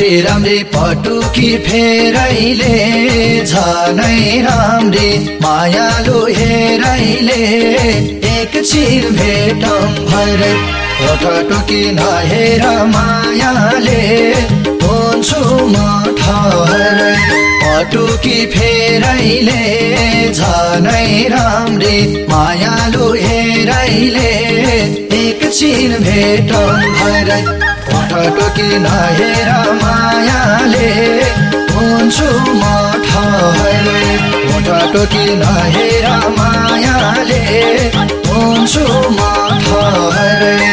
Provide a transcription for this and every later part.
राम्री पटुकी फेरैले झनै राम्री मायालु हेरैले एकछिन भेटौँ भरे टुकी नहेर मायाले। हुन्छु म ठहरै पटुकी फेरैले झनै राम्री मायालु हेरैले एकछिन भेटौँ भरै टोकी नहेर मायाले हुन्छु म ठहरे। टोकी नहेर मायाले हुन्छु म ठहरे।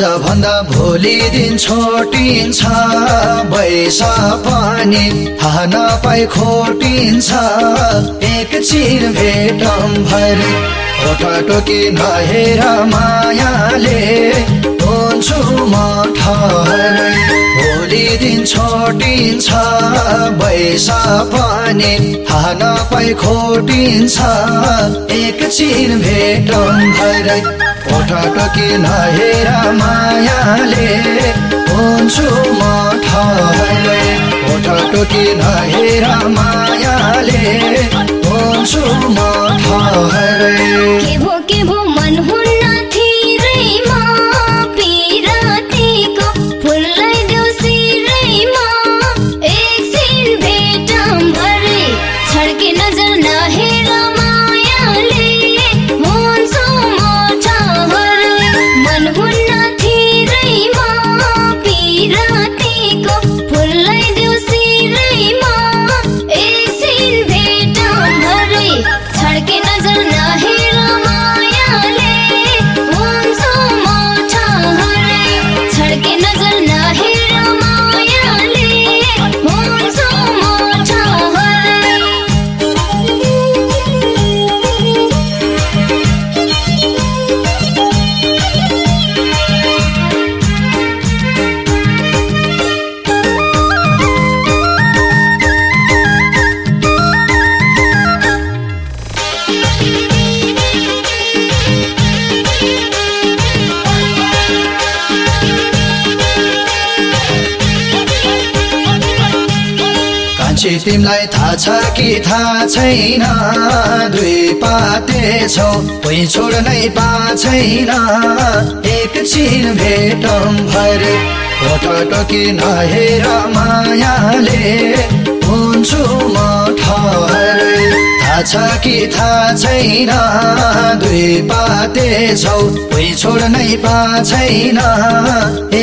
आज भन्दा भोलि दिन छोटिन्छ बैसा पनि थाहा नपाई खोटिन्छ। एकछिन भेटौँ भरे टोकी नहेर मायाले। हुन्छु म ठहरै भोलि दिन छोटिन्छ बैसा पनि थाहा नपाई खोटिन्छ। एकछिन भेटौँ भरै। टोकी नहेर मायाले हुन्छु म ठहरे टोकी नहेर मायाले हुन्छु म ठहरे कान्छी तिमीलाई थाहा छ कि थाहा छैन। दुई पाते छौ कोही छोड्नै पा छैन। एकछिन भेटौँ भरे टोकी नहेर मायाले। हुन्छु म ठहरे थाहा छ कि थाहा छैन। दुई पाते छौ कोही छोड्नै पा छैन।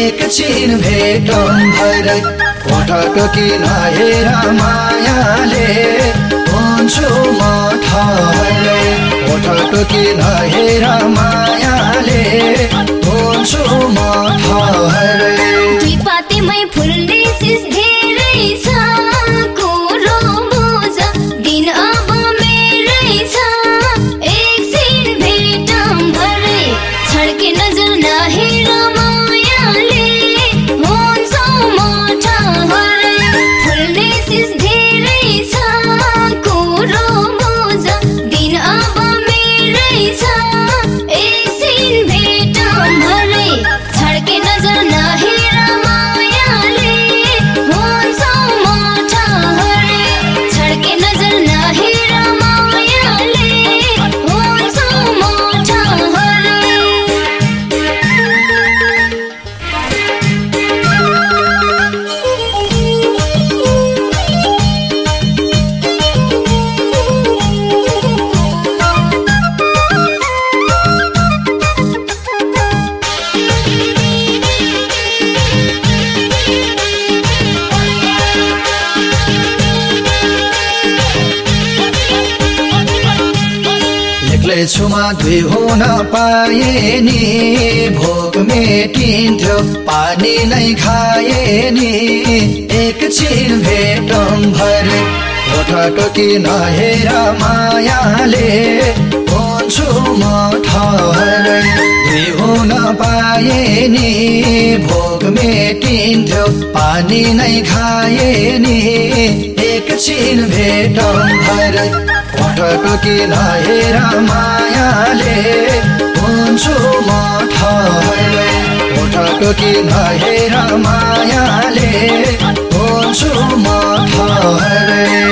एकछिन भेटौँ भरे। टोकी नहेर मायाले? हुन्छु म ठहरे टोकी नहेर मायाले? हुन्छु म दुई पातेमै फुल्ने छुमा दुई हुन पाए नि भोक मेटिन्थ्यो पानी नै खाए नि एकछिन भेटौँ भरे ओठा टोकी नहेर मायाले। हुन्छु म ठहरै दुई हुन पाए नि भोक मेटिन्थ्यो पानी नै खाए नि एकछिन भेटौँ भरे टोकी नहेर मायाले हुन्छु म टोकी नहेर मायाले हुन्छु म ठहरै